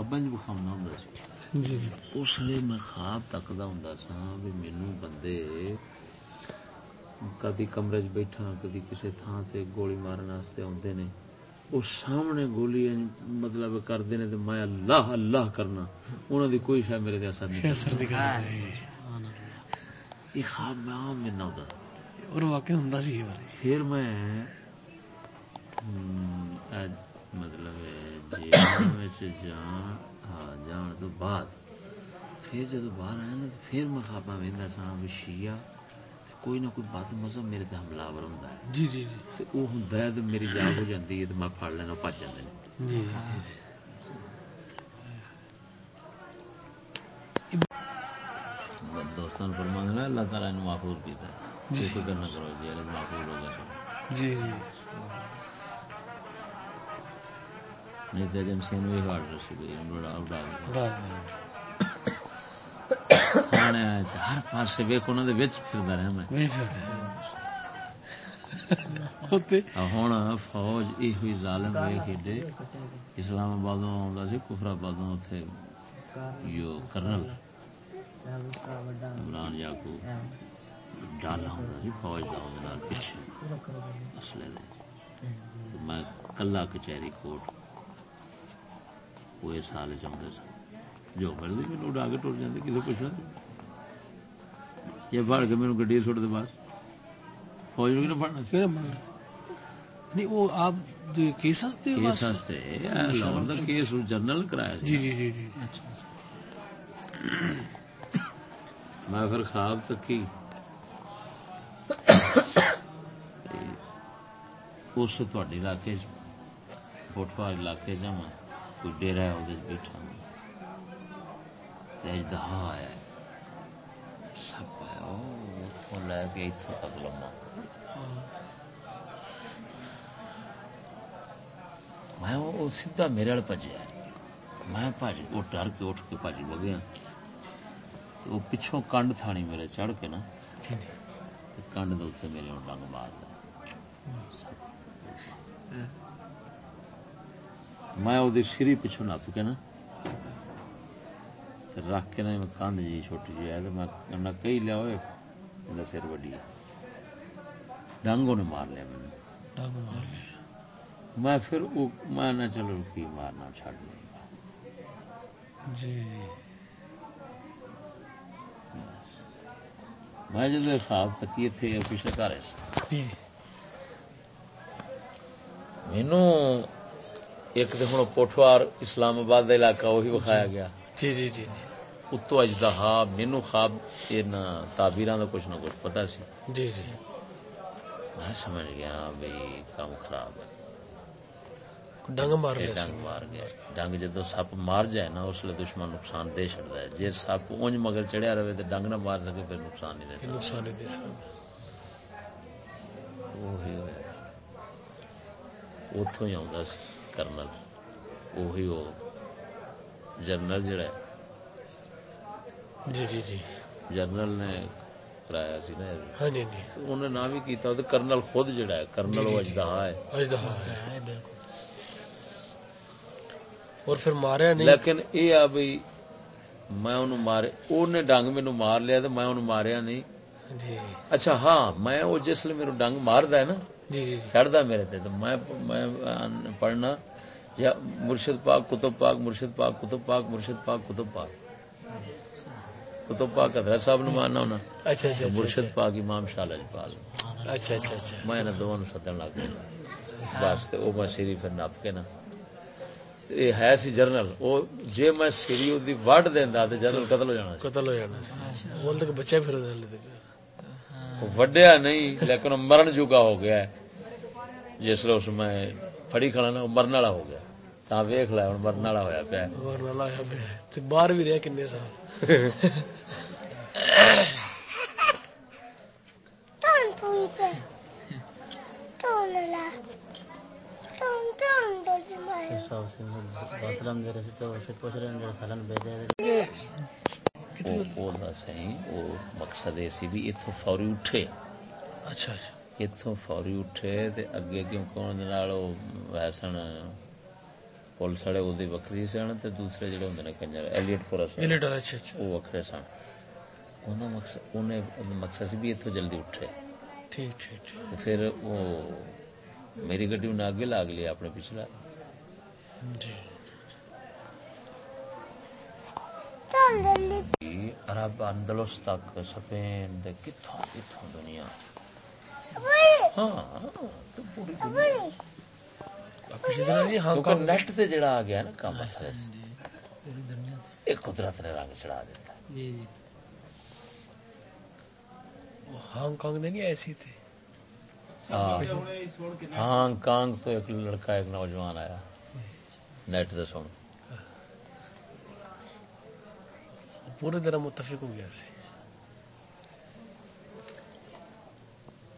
خواباں بخاؤنا ہوں جی جی۔ اس لیے میں خواب تکدا ہوں سا بھی مینو بندے کدی کمرے بیٹھا کدی کسی تھان سے گولی مارن واسطے آتے نے۔ وہ سامنے گولی مطلب کرتے ہیں تو میں اللہ اللہ کرنا۔ انہوں دی کوئی شاید میرے اثر نہیں۔ اثر نہیں کرتا یہ خواب میں عام ہوتا اور سی یہ والے پھر میں ہم، اج مطلب جیل جان ہاں جان تو بعد۔ پھر جب باہر آیا نا پھر میں خواباں وہدا سا بھی شیعہ تے کوئی نہ کوئی بد مذہب میرے تے حملہ ہوں جی جی جی۔ تے ہے تو میری جاگ ہو جاتی ہے تو میں پڑ لینا بچ جاتے ہیں جی دوستان فرما دینا اللہ تعالیٰ نے محفوظ کیتا ہے۔ جی۔ کوئی فکر نہ کرو جی اللہ محفوظ ہو جی جی۔ نہیں تو ایجنسی نے بھی ہارڈ رسی گئی اڑا اڑا ہر پاسے ویک انہوں دے وچ پھردا رہا میں۔ ہوتے ہوں فوج یہ ہوئی ظالم ویک ایڈے اسلام آبادوں آتا سی کفر آبادوں اتنے یو کرنل عمران یاکو ڈالا ہوں سی فوج کا اندر نال پیچھے میں کلا کچہری کوٹ وہ اس سال چاہتے سن جو مرضی میرے اڈا کے ٹر جاتے کسی پوچھنا یا پڑ کے میرے گڈی سٹ دے بس فوج نہیں وہ آپ کیس ہستے کیس لاہور دا کیس جنرل کرایا جی جی جی جی۔ میں پھر خواب تکی۔ اس تھوڑے علاقے فٹوار علاقے جا میں کوئی ڈیرا ہے بیٹھا ہوں۔ اجدہا سب او اتوں لے کے اتوں تک لما میں وہ سیدھا میرے والے پجیا میں بج وہ ڈر کے اٹھ کے بج بگیا تو وہ پچھوں کنڈ تھانی میرے چڑھ کے نا۔ کنڈ دے میرے ہوں ڈنگ مار دیا میں وہ سری پچھوں نپ کے نا؟ رکھ کے نا میں کندھ جی چھوٹی جی ہے میں کئی لیا ہوئے میرا سر وڈی۔ ڈنگ انہیں مار لیا میں میں پھر میں نہ چلو کی مارنا چھڑ لیا۔ جی جی۔ میں جب خواب تکی تھے پچھلے گھر جی۔ مینو ایک تو ہوں پوٹوار اسلام آباد کا علاقہ وہی وکھایا گیا۔ جی جی جی اتو اجدہا مینو خواب یہ تعبیر کا کچھ نہ کچھ پتا سی۔ جی جی۔ میں سمجھ گیا بھائی کام خراب ہے۔ ڈنگ مار لیا ڈنگ مار گیا۔ ڈنگ جدو سپ مار جائے نا اس لیے دشمن نقصان دے چڑتا ہے۔ جی سپ اونج مگر چڑھیا رہے تو ڈنگ نہ مار سکے پھر نقصان نہیں دے نقصان نہیں دے سکتا۔ وہی ہویا اتوں ہی آتا سی۔ کرنل وہی وہ جنرل جڑا ہے۔ جی جی جی۔ جنرل نے کرایا سی نا۔ ہاں جی جی۔ انہیں نہ بھی کیتا تو کرنل خود جڑا ہے کرنل وہ اجدہا ہے۔ اجدہا ہے بالکل۔ اور پھر ماریا نہیں۔ لیکن یہ آ بھئی میں انہوں مارے انہیں ڈنگ مینو مار لیا تو میں انہوں ماریا نہیں۔ جی۔ اچھا ہاں میں وہ جس لیے میرے ڈنگ ماردا ہے نا جی جی چڑھتا میرے تے تو میں پڑھنا یا مرشد پاک کتب پاک مرشد پاک کتب پاک مرشد پاک کتب پاک۔ کتب پاک حضرت صاحب نو ماننا ہونا۔ اچھا اچھا اچھا مرشد پاک امام شاہ اچھا اچھا اچھا میں دونوں ستن لگ گیا بس تے وہ میں سیری پھر نپ کے نا۔ تے یہ ہے سی جرنل وہ جے میں سیری دی وڈ دینا تو جرنل قتل ہو جانا قتل ہو جانا سی۔ بول تک بچہ پھر وڈیا نہیں لیکن مرن جوگا ہو گیا ہے۔ جس اس میں پھڑی کھڑا نا وہ مرن والا ہو گیا تا ویخ لیا ہوں مرن والا ہوا پیا۔ اور نہ لایا پہ تے باہر بھی رہا کنے سال Ton pute. Ton la. Ton ton dozi mai. وہ وہ دا صحیح وہ مقصد یہ سی بھی اتوں فوری اٹھے اچھا اچھا اتوں فوری اٹھے تے اگے کیوں کون نال او ویسن پولیس وکری سن تے دوسرے جڑے ہوندے کنجر ایلیٹ پورا سن ایلیٹ سن مقصد اونے بھی اتوں جلدی اٹھے پھر او میری گڈی نے اگے لاگ لیا اپنے پچھلا جی اندلس تک سپین دے کتھوں دنیا ہاں کیونکہ کانگ نیٹ تے جڑا آ گیا نا کام جی ایک قدرت نے رنگ چڑھا دیتا۔ جی جی۔ وہ ہانگ کانگ دے نہیں ایسی تھے۔ ہاں۔ ہانگ کانگ تو ایک لڑکا ایک نوجوان آیا۔ نیٹ تے سن۔ پورے طرح متفق ہو گیا سی۔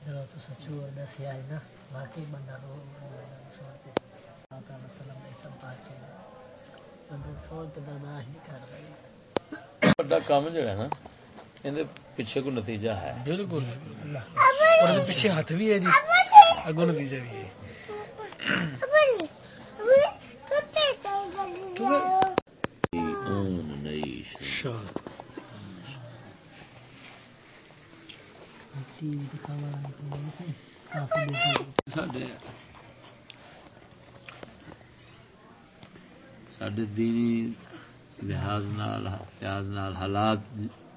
جڑا تو سچو اور دسیا ہے نا واقعی بندہ رو سوچتے اللہ تعالی سلام نے سب پاک سے بندہ سوچ برداشت نہیں کر رہا بڑا کام جڑا ہے نا اندے پیچھے کو نتیجہ ہے بالکل اور پیچھے ہاتھ بھی ہے جی اگوں نتیجہ بھی ہے اون نہیں شاہ ٹی وی دکھاوا نہیں سی کافی دیکھ ਸਾਡੇ لحاظ حالات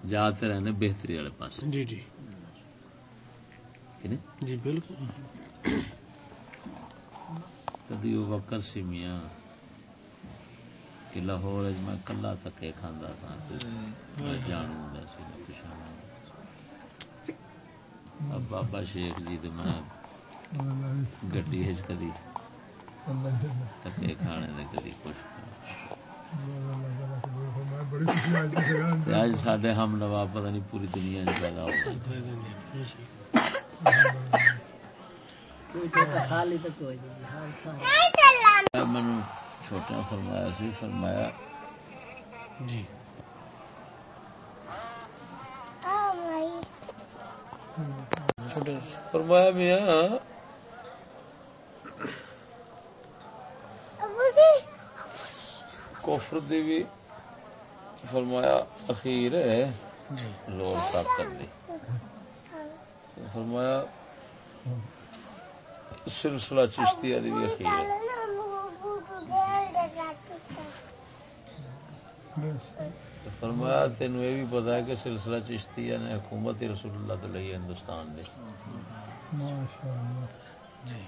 جاتے رہنے بہتری والے پاس جی جی جی بالکل کدی وہ وکر سی میاں کہ لاہور میں کلا تک کھانا سا جانا سی بابا شیخ جی تو میں گڈی ہے کدی ہم نواب پتہ نہیں پوری دنیا میں پیدا چھوٹا فرمایا سی فرمایا جی۔ فرمایا میاں کفر دی بھی فرمایا اخیر ہے جی۔ لوڑ طاقت دی۔ فرمایا سلسلہ چشتیہ دی بھی اخیر ہے۔ فرمایا تینوں یہ بھی پتا ہے کہ سلسلہ چشتیہ نے حکومت ہی رسول اللہ تو لئی ہندوستان دی جی۔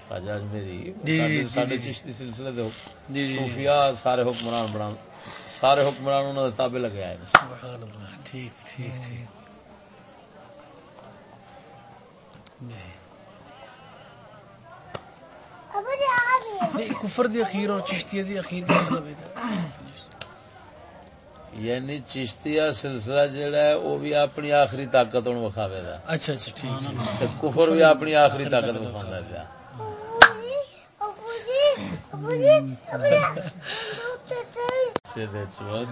جی، ساڈے- جی،۔ چشتی سلسلے دے جی جی صوفیاء سارے حکمران بنا سارے حکمران انہوں نے تابع لگے آئے سبحان اللہ ٹھیک ٹھیک ٹھیک۔ جی۔ نہیں کفر دی اخیر اور چشتیہ دی اخیر کا مطلب ہے۔ یعنی چشتیہ سلسلہ جڑا ہے وہ بھی اپنی آخری طاقت ہوں وکھاوے دا اچھا اچھا ٹھیک کفر بھی اپنی آخری طاقت وکھاوندا پیا۔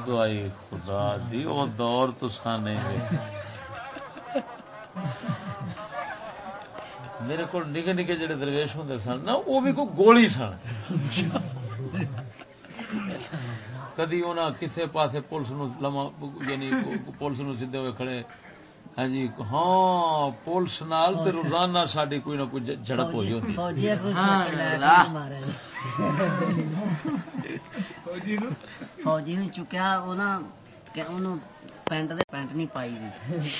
دعائی خدا دی او دور تساں نہیں میرے کو نکے نکے جڑے درویش ہوندے سن نا وہ بھی کوئی گولی سن۔ کدی انہاں کسے پاسے پولیس لما یعنی پولیس نو ہوئے کھڑے۔ ہاں جی ہاں پولیس نال تے روزانہ ساڈی کوئی نہ کوئی جھڑپ ہوئی ہوندی۔ فوجی نو؟ چکیا انہاں کہ پینٹ دے پینٹ نہیں پائی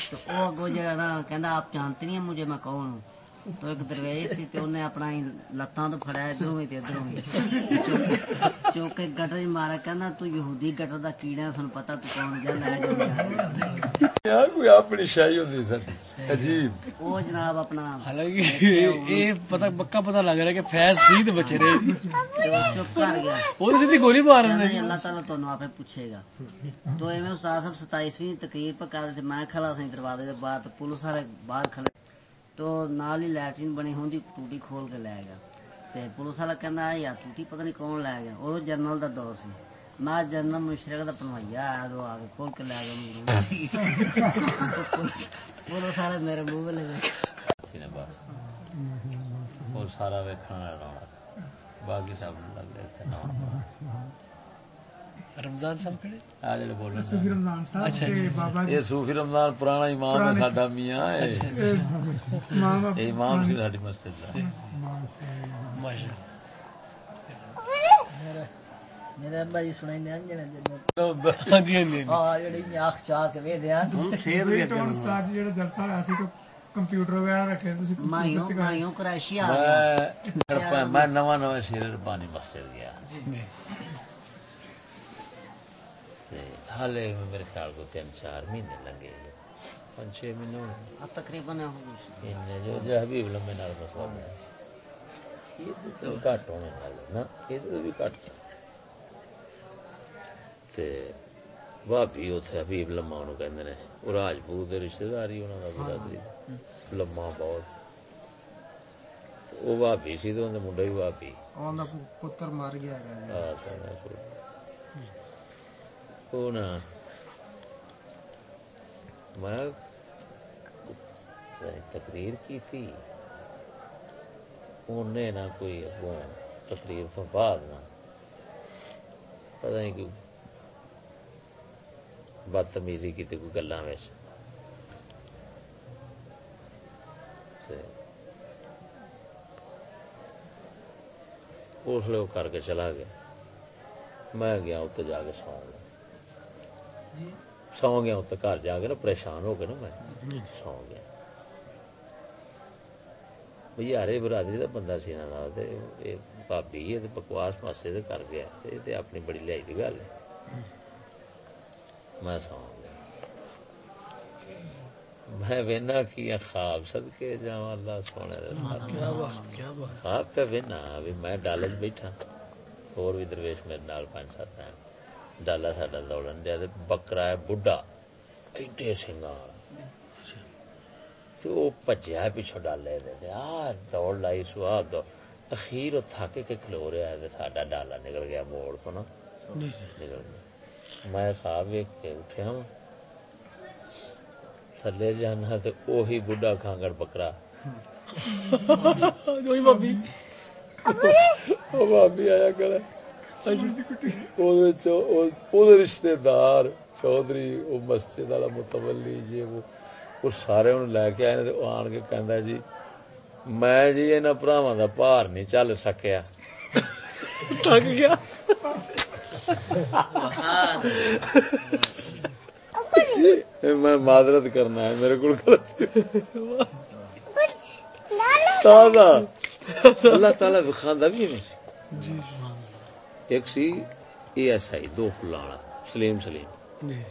تو او اگوں جڑا کہندا آپ جانتے نہیں مجھے میں کون ہوں تو ایک تے لگ رہا کہ فیض سی بچے کر گولی مار اللہ پوچھے گا تو ایویں استاد دروازے پولیس والے باہر کھڑے تو نال ہی لیٹرین بنی ہوں ٹوٹی کھول کے لے گیا۔ تے پولیس والا کہندا یار ٹوٹی پتہ نہیں کون لے گیا۔ او جنرل دا دور سی۔ میں جنرل مشرق دا پنوائیا آ کے کھول کے لے گیا پولیس والے میرے منہ لے گئے۔ سارا ویکھن باقی سب لگ گئے رمضان صاحب کھڑے؟ آ جڑے بولن صوفی رمضان صاحب اچھا، تے اچھا۔ بابا جی یہ صوفی رمضان پرانا امام ہے ساڈا میاں ہے۔ اچھا اے، ماں باپ یہ امام سی ساڈی مسجد دا ماشاء میرے ابا جی سنائی ہاں جی ہاں جی ہاں جڑی آنکھ چاہ کے وے دیا وہی تو استاد جی جڑا جلسہ ہویا سی تو کمپیوٹر وغیرہ رکھے تسی مائیوں مائیوں کرائشی آ گیا۔ میں میں نواں نواں شیر ربانی مسجد گیا۔ تے حالے میرے خیال کو تین چار مہینے لگے پانچ چھ مہینے ہونے اب تقریباً جو حبیب لمبے نال مسئلہ ہے یہ تو گھٹ ہونے والے نا۔ یہ تو بھی گھٹ تے بھابی اتنے حبیب لما انہوں کہندے نے وہ راجپوت دے رشتہ داری انہوں کا برادری۔ لما بہت۔ وہ بھابی سی تو منڈا بھابی اوندا پتر مر گیا آ میں تقریر کی تھی انہیں نہ کوئی اگوں تقریر تو بعد نہ پتہ نہیں کہ بدتمیزی کی کوئی گلوں میں اس لیے وہ کر کے چلا گیا میں گیا اتنے جا کے سو گیا سو گیا اتنے گھر جا کے نا پریشان ہو کے نا میں سو گیا یار برادری کا بندہ سی بھابی ہے بکواس پاسے تے کر گیا تے اپنی بڑی لہائی کی گل ہے میں سو گیا میں وینا کی خواب سد کے جا اللہ سونے خواب پہ وینا بھی میں ڈالے چ بیٹھا اور بھی درویش میرے نال پانچ سات ہیں ڈالا ساڈا دوڑن دیا تے بکرا ہے بڈھا ایڈے سنگار تے بھجیا پچھو ڈالے دے تے آ دوڑ لائی دو اخیر تھک کے کھلو رہا ہے تے ساڈا ڈالا نکل گیا موڑ تو نا نکل گیا میں خواب ویک کے اٹھیا ہوں تھلے جانا تے اوہی بڈھا کھانگڑ بکرا وہی بابی وہ بابی آیا کرے رشتے دار چودھری وہ مسجد والا متولی جی وہ سارے انہوں لے کے آئے آن کے کہندا جی میں جی یہاں براواں دا بھار نہیں چل سکیا تھک گیا میں معذرت کرنا ہے میرے کو اللہ تعالی دکھانا بھی ہمیں جی ایک سی اے ایس آئی دو فلا سلیم سلیم۔ جی۔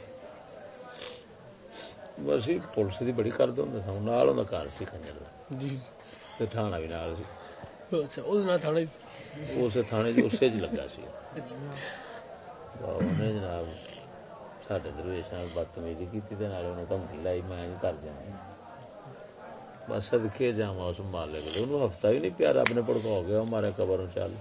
بس پولیس کی بڑی کرد ہوں سا نال ہوں گھر سی کنجر دا۔ جی۔ تے تھانہ بھی نال سی۔ اچھا اسے تھانے چ اسے چ لگا سی۔ انہیں جناب سڈے درویش بدتمیزی کی دھمکی لائی میں کر جانا بس سدکے جا اس مالے کو انہوں ہفتہ بھی نہیں پیا رب نے پڑکا گیا ہمارے قبر چل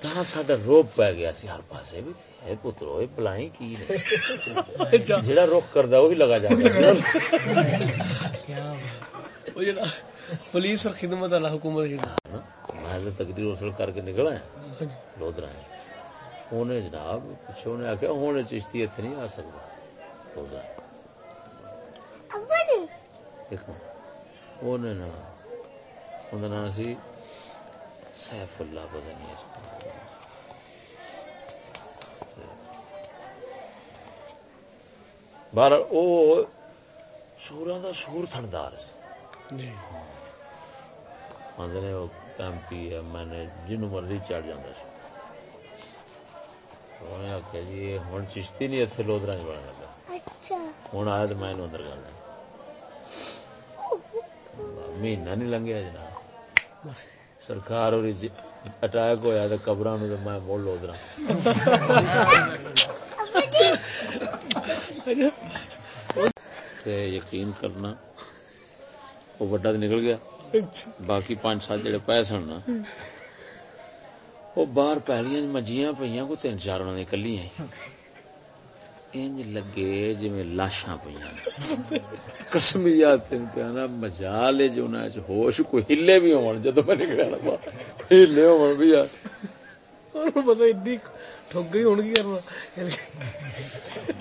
تا ساڈا روب پی گیا سی ہر پاسے بھی اے پترو یہ بلائی کی نے؟ جہاں رخ کردا وہ بھی لگا جڑا پولیس اور خدمت والا حکومت جڑا۔ میں تقریر وصول کر کے نکلا ہے۔ لودرا ہے۔ انہیں جناب پچھے انہیں آخیا ہوں چشتی اتنے نہیں آ سکتا لودرا۔ انہیں نا انہیں نام سی سیف اللہ پتہ نہیں اس طرح بہر وہ سورا دا سور تھندار سی جی آدھے وہ کیمپی ہے میں نے جنوں مرضی چڑھ جاتا سی آخیا جی ہوں چشتی نہیں اتنے لودرا چ لگا ہوں آیا تو میں اندر گل مہینہ نہیں لنگیا جناب۔ سرکار اور اٹیک ہوا تو قبر میں مڑ لودرا یقین کرنا، وہ وڈا تو نکل گیا۔ باقی پانچ سات جڑے پے سن نا۔ وہ باہر پہلیاں جی مجیاں پہ کو تین چار انہوں نے کلی انج لگے جی لاشاں پہ کسمیات پیانا مزا لے جو ہوش، کوئی ہلے بھی ہون جدو میں نکلا ہلے ہون بھی یار پتا ایڈی ٹھگ گئی ہوں گی کرنا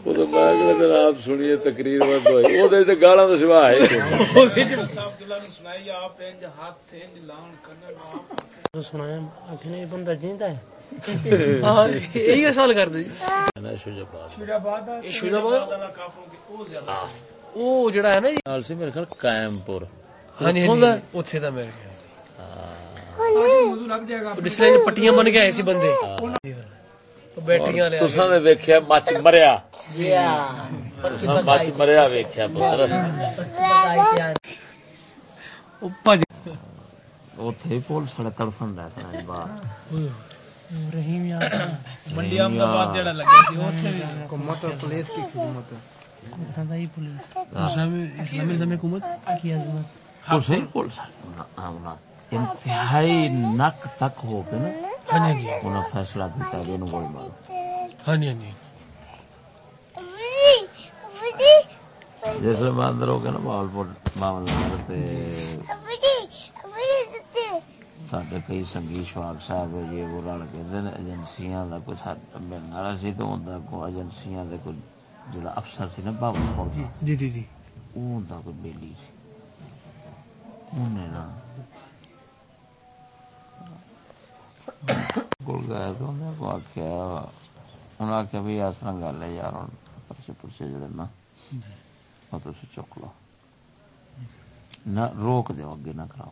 وہ تو میں اگلے دن آپ سنیے تقریر بند ہوئی وہ تو گالا تو سوا ہے سنایا آخر یہ بندہ جیتا ہے ہاں یہی سوال کر دے شوجاباد یہ شوجاباد وہ جڑا ہے نا نال سے میرے خیال قائم پور ہاں جی؟ اتنے دا میرے خیال موضوع لگ جائے گا جس طرح پٹیاں بن کے آئے سی بندے لے تساں نے ویکھیا مچ مریا تساں مچ مریا ویکھیا پتر بھج اوتھے پول سڑے تڑفن رہ سن باہر رحیم یار منڈی احمدآباد جڑا حکومت اور پولیس کی خدمت اسلامی نظام حکومت کی عظمت حسین پول سڑے انتہائی نک تک ہو کے نا ہاں جی۔ انہوں نے فیصلہ دیتا ہے انہوں گولی مارو ہاں جی ہاں جی۔ جس میں اندر ہو گیا نا ماحول ساڈے کئی سنگی شواق صاحب جی وہ رل کے ایجنسیاں کا ساتھ ملنے والا سی تو ہوں کو ایجنسیاں دے کوئی جڑا افسر سی نا بابا جی جی جی وہ ہوں کوئی بیلی سی۔ انہیں نا کول گیا تو انہیں کو آخیا انہیں آخیا بھی اس طرح گل ہے یار پرچے پرچے جڑے نا وہ چک لو نہ روک دو اگے نہ کراؤ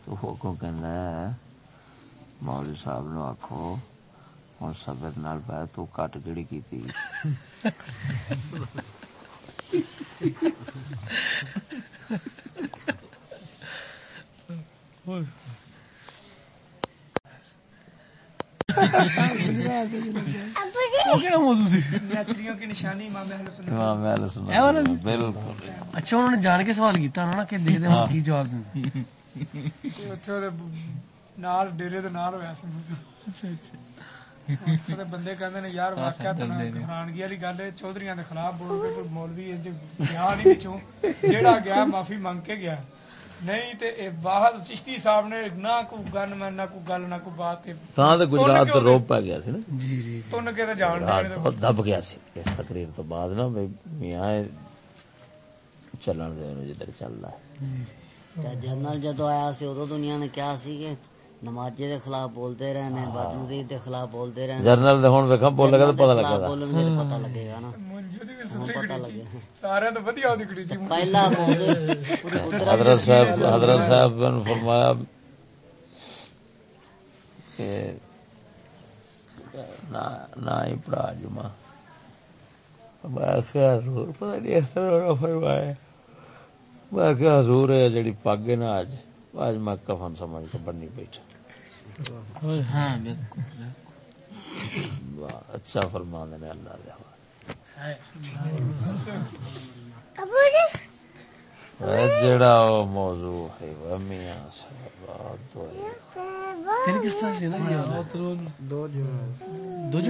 تو وہ کو کہنا ہے مولوی صاحب نو آخو ہوں سبر نال پہ تو کٹ کی وہ موضوع سی نیچریوں کی نشانی امام اہل سنت امام اہل سنت اے والا بھی؟ بالکل اچھا انہوں نے جان کے سوال کیتا دے دے کی جواب دیں بندے یار واقعہ تے گیا اچھا، معافی منگ کے گیا اچھا۔ نہیں تے اے باہر چشتی صاحب نے نہ کو گن میں نہ کو گل نہ کو بات تاں تے گجرات دا روپ پا گیا سی نا؟ جی جی, جی۔ تن کے تے جان بہت دب گیا سی اس تقریر تو بعد نا میاں چلن دے جدھر چل رہا ہے۔ جی جی۔ جنرل جدو آیا سی اودوں دنیا نے کیا سی کہ نمازی دے خلاف بولتے رہنے بات مزید دے خلاف بولتے رہنے۔ جنرل دے ہون دیکھا بولے گا۔ تو پتہ لگے گا پتہ لگے گا۔ نا ہاں، حضرت صاحب حضرت صاحب نے فرمایا نہیں اس فرمایا حضور ہے جڑی پاگے نہ آجے آج میں کفن سمجھ کے بننی بیٹھا ہاں واہ، اچھا فرما نے اللہ حوالے۔ اے جڑا وہ موضوع ہے وہ میاں صاحب بات تو ہے۔ تین کس طرح سے نا؟ ਦੋ دو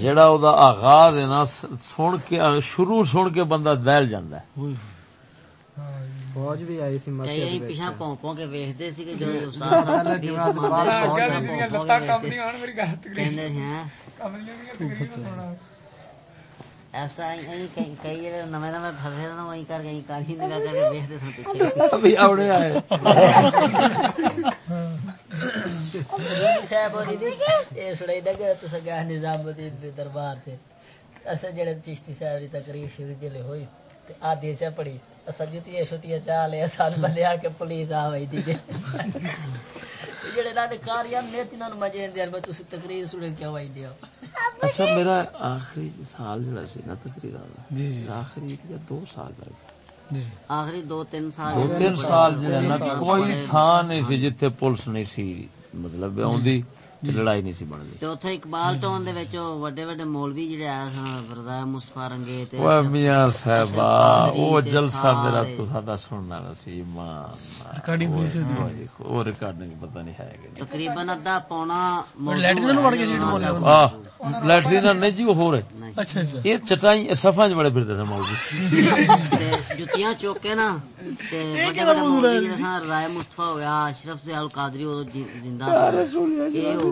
جڑا او دا آغاز ہے نا سن کے شروع سن کے بندہ دہل جاندا ہے۔ فوج بھی آئی تھی مسجد میں پیچھے پونپوں کے ویکھدے سی کہ جو استاد صاحب دی لتا کم نہیں ہن میری گل کہندے ہیں کم نہیں ایسا کئی نویں نویں پھسے نا وہیں کر گئی کالی نگاہ کر کے ویکھدے سن پیچھے۔ ابھی اوڑے آئے۔ صاحب ہوری دی اے سڑائی دا کہ تسا گئے نظام دے دربار تے۔ اسا جڑے چشتی صاحب دی تقریر شروع جلے ہوئی تے آدھی چا پڑی اسا جتیاں شتیاں چا لے سال آ کے پولیس آ وئی دی تے جڑے میں تسی تقریر سنن کیوں وئی دیو اچھا میرا آخری سال جڑا سی نا تقریر والا جی جی آخری ایک یا دو سال جی آخری دو تین سال دو تین سال جڑا نا کوئی تھان نہیں سی جتھے پولیس نہیں سی مطلب اوندی لڑائی نہیں سی بن گئی اتنے اقبال ٹاؤن وڈے وڈے مولوی جڑے آیا سن رضا مصطفی رنگے تے او میاں صاحبا او جلسہ میرا تو سادا سننا سی ماں ریکارڈنگ ہوئی سی او ریکارڈنگ پتہ نہیں ہے کہ تقریباً ادھا پونا لیٹرین وڑ گئے جڑے بولے ہاں نہیں جی ہو رہے اچھا اچھا یہ چٹائی صفاں وڑے پھردے تھے مولوی جتیاں چوکے نا تے وڈے وڈے مولوی رائے مصطفی ہو گیا اشرف سے القادری او زندہ رسول اللہ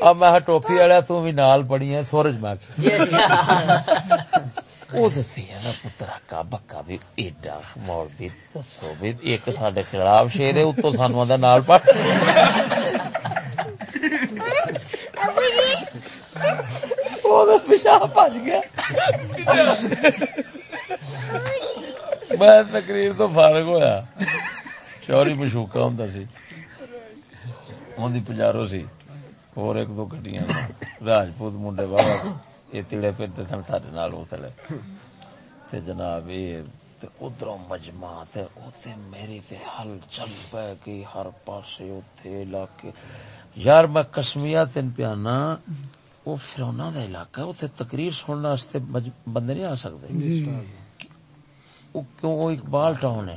اب میں ٹوپی والا تو بھی نال پڑی ہے سورج میں جی، جی۔ وہ دسی پترا کا بکا بھی ایڈا مول بھی دسو بھی ایک سارے خلاف شیر ہے اتو سانو آدھا نال پڑ پیشاب بج گیا۔ میں تقریر تو فارغ ہوا چوری مشوکا ہوں سی۔ اندی پجارو سی۔ اور ایک دو گڈیاں راجپوت منڈے بابا یہ تیڑے پھرتے سن سارے تے جناب یہ مجمع میری تے حل چل پے ہر پاس علاقے یار میں کشمیا تین پیانا وہ فرونا دا علاقہ ہے تقریر سننے بندے نہیں آ سکتے جی وہ کیوں وہ اقبال ٹاؤن ہے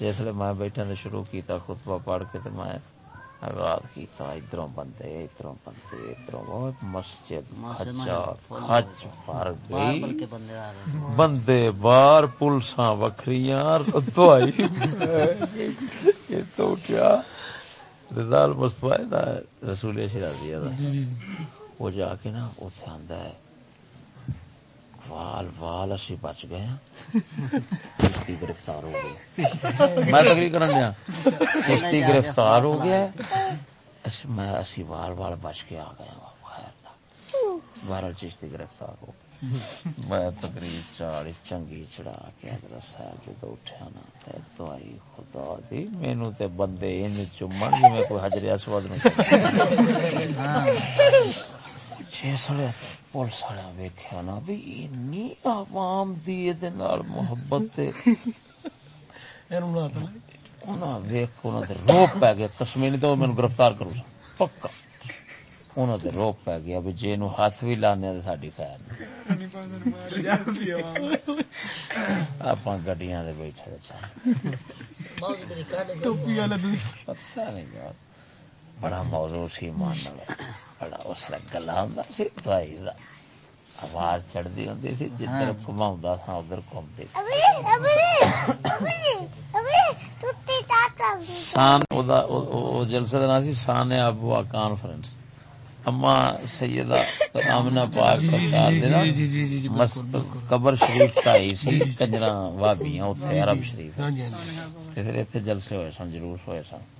جس لیے میں بیٹھا نے شروع کیتا خطبہ پڑھ کے تو میں آغاز کیتا ادھروں بندے ادھروں بندے ادھروں وہ مسجد کھچا کھچ بھر گئی۔ بندے بار پلساں وکھریاں دوائی یہ تو کیا؟ رضا المصطفی دا رسول شیرازی دا۔ جی، جی، جی۔ وہ جا کے نا اوتھے آندا ہے۔ وال وال اسی بچ گئے چشتی گرفتار ہو گیا میں تقریر کرن دیا چشتی گرفتار ہو گیا میں اسی وال وال بچ کے آ گیا بہرحال چشتی گرفتار ہو میں تقریر چاڑی چنگی چڑھا کے حضرت صاحب جدو اٹھیا نا تو آئی خدا دی مینو تے بندے ان چمن جی میں کوئی حجر اسود نو جی، جسے پولیس والے ویکیا نا بھی اینی عوام دی محبت تے انہاں ویکھ انہاں دے تو مینوں گرفتار کرو پکا۔ رو پے گیا بھی ہاتھ وی لانے خیر اپاں گڈیا بیٹھے چا نہیں یار۔ بڑا موضوع سی ماننا بڑا اس کا گلا ہوں سی دوائی کا آواز چڑھتی ہوں سی جدھر ہاں۔ گھماؤں سا ادھر گھومتے نام سی آبوا کانفرنس اما سیدہ پاک جی، جی، جی، سرکار دینا قبر شریف ٹائی سی وابیاں عرب شریف۔ ہاں ہاں جلسے ہوئے سن جلوس ہوئے سن۔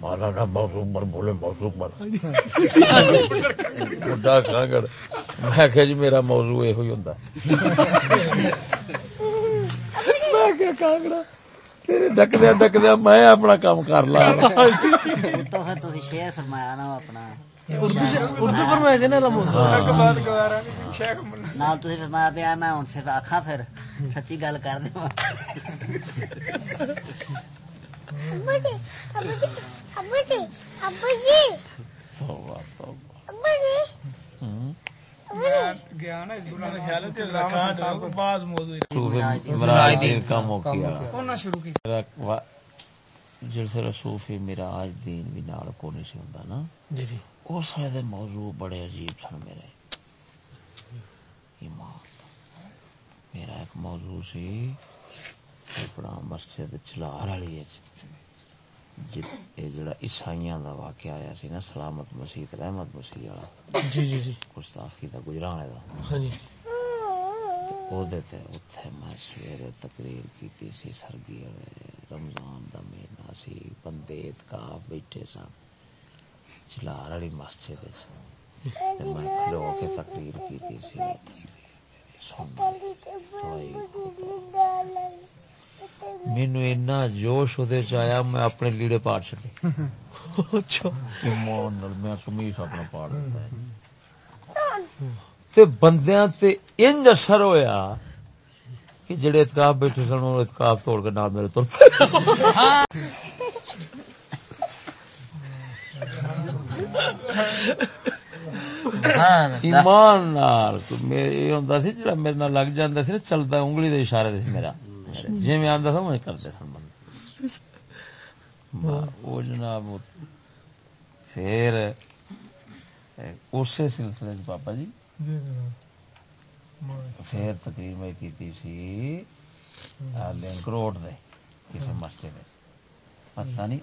مولانا موسوم پر بولے موسوم پر بڑا میں کہ جی میرا موضوع یہ ہوئی میں کہ کاغڑا ڈکدیا ڈکدیا میں اپنا کام کر لا تو پھر فرمایا نا اپنا۔ ہاں۔ میں سچی گل کر کا موقع صوفی میرا آج دین بھی نال کونے سے ہوندا نا؟ جی، جی. اس موضوع بڑے عجیب سن میرے۔ میرا ایک موضوع سی۔ اپنا مسجد چلار والی جڑا عیسائیاں دا واقعہ آیا سی نا سلامت مسیح رحمت مسیح والا جی جی جی گستاخی دا گجرانے دا ہاں جی ਉਹਦੇ ਤੇ ਉੱਥੇ ਮੈਂ ਸਵੇਰੇ ਤਕਰੀਰ ਕੀਤੀ ਸੀ ਸਰਗੀ مینو اینا جوش ادے چایا میں اپنے لیڑے پاڑ چڑے اچھا۔ میں اثر ہوا کہ جڑے اتکاف بیٹھے سن اتکاف توڑ کے نال میرے تر ایمان نال تو میرے ہوندا سی میرے لگ جا سی چلدا انگلی دے اشارے دے میرا۔ جی میں آتا تھا کرتے سن بندے وہ جناب پھر اسی سلسلے پاپا جی۔ پھر تقریر میں کی سی دے کسی مسجد میں۔ نہیں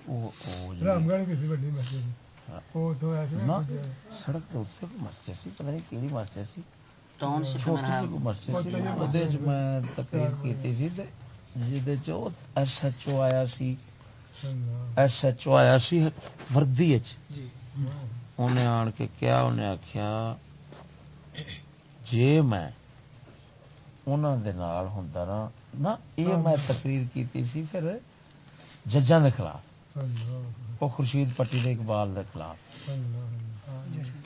ہاں۔ سڑک مسجد سی پتا نہیں کہڑی مسجد سی۔ میں تقریر کی ایس ایچ او آیا سی ایس ایچ او آیا سی وردی انہیں آن کے کیا انہیں آخیا جے میں انہاں دے نال نہ اے میں تقریر کیتی سی پھر ججاں دے خلاف وہ خورشید پٹی دے اقبال دے خلاف۔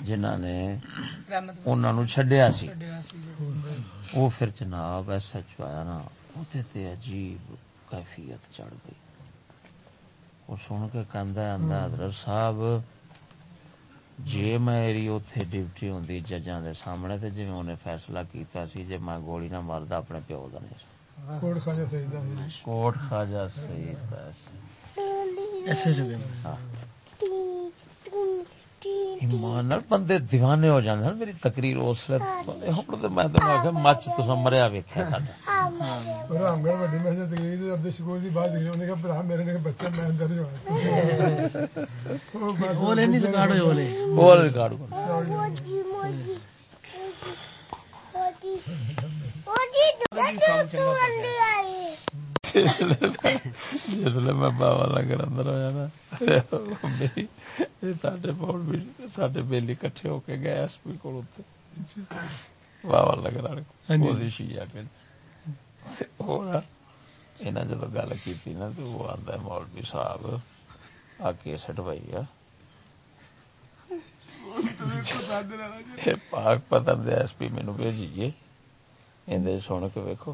جنہ نے انہاں نو وہ پھر جناب ایسا چوایا نا اوتے عجیب کیفیت چڑھ گئی۔ وہ سن کے کہندا حضرت صاحب جے میری اوتھے ڈیوٹی ہوندی ججاں دے سامنے تے جویں اونے فیصلہ کیتا سی جے میں گولی نہ ماردا اپنے پیو دا نہیں کوٹ خواجہ سعید ایسے جگہ ایمان بندے دیوانے ہو جاندے ہیں میری تقریر اس وقت ہن تے میں تے آکھیا مچ تساں مریا ویکھیا ساڈا اور ہم گئے وڈی میں تقریر دی عبد شکور دی بات دی انہوں نے کہا بھرا میرے نے بچے میں اندر جو ہے نہیں ریکارڈ ہوئے بولے بول ریکارڈ موجی موجی موجی جسے میں بابا لنگر اندر ہوا نا بھی سارے کٹھے ہو کے گئے ایس پی کو بابا لنگر والے شیعہ پہ یہاں جب گل کی نا تو وہ آتا ہے مولوی صاحب آ کیسٹ بھائی پاک پتن ایس پی مینو بھیجیے اندر سن کے ویکو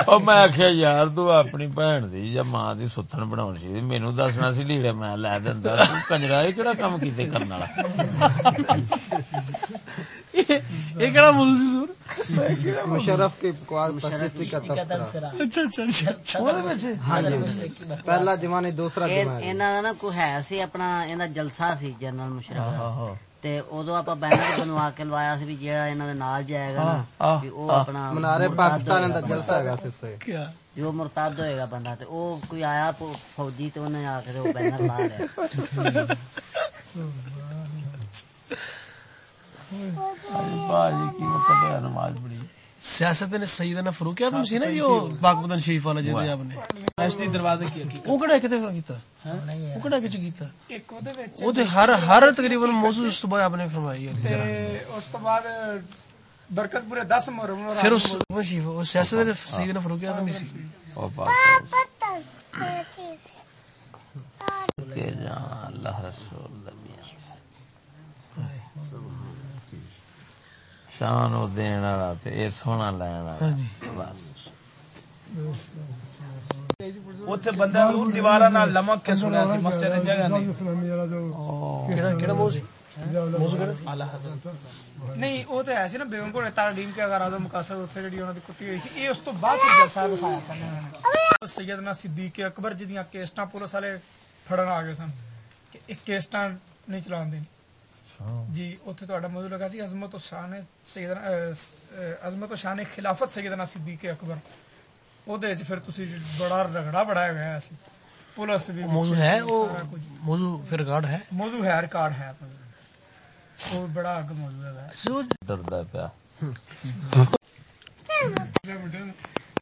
ਛੱਡਿਆ ਬੜਾ ਪਾਗ ਪਤਾ ਨਹੀਂ ਸਿਆਸਤ ਦੇ ਸਹੀ ਦਿਨ ਉਮਰ ਫਰੂਕ ਹੋਇਆ ਸੀ ਸਾਰੀ ਜਿਲੇ ਬੈਨਰ ਪੁਲ ਫੌਜ ਵਾਲੇ ਲਾ ਲਗਾਇਆ ਸੀ ਨਾ ਤੇ ਤੁਸੀਂ ਓਏ ਓਏ ਓਏ ਹਾਂ ਓਏ ਇਹ ਕਿਹੜੇ ਮੌਜੂ ਵਿੱਚ ਹੈ? ਆ ਤਾਂ ਸ਼ੇਰ ਬਾਨੀ ਮਸਜਿਦ ਸ਼ੇਰ ਬਾਨੇ ਵਾਸਤੇ ਬੈਨਰ ਫੌਜ ਵਾਲੇ ਲਾ ਲਗਾਇਆ ਸੀ ਨਾ ਤੇ ਤੁਸੀਂ ਆ ਕੇ ਮਸ਼ਾਰਾ ਨੇ ਆਦੀ ਭੈਣ ਦੀ ਕੱਚੀ بندہ۔ آیا فوجی توڑی سیاست نے سیدنا فاروق اعظم سی نا جو پاک شریف والا جے آپ نے۔ ایشتی دروازے کی حقیقت۔ او کڑا کتے کیتا؟ او کڑا کچ کیتا؟ ایک اودے ہر ہر تقریباً موضوع اس تو بعد آپ نے فرمائی ہے۔ اس تو بعد برکت پورے 10 محرم پھر اس شریف او سیاست نے سیدنا فاروق اعظم سی۔ او بات۔ اللہ رسول اللہ شان وہ دین والا سونا لین بس۔ نہیں۔ تو ہے؟ سی نا بیون کے سیدنا صدیق اکبر جی دیاں کیسٹاں پولیس والے پھڑن آ گئے سن کیسٹا نہیں کیسٹاں نہیں ہاں۔ جی اوتھے تہاڈا موضوع لگا سی عظمت و شان سیدنا عظمت و شان خلافت سیدنا صدیق اکبر۔ او دے وچ پھر تسی بڑا رگڑا بڑا گیا پولیس بھی موزوں ریکارڈ ہے؟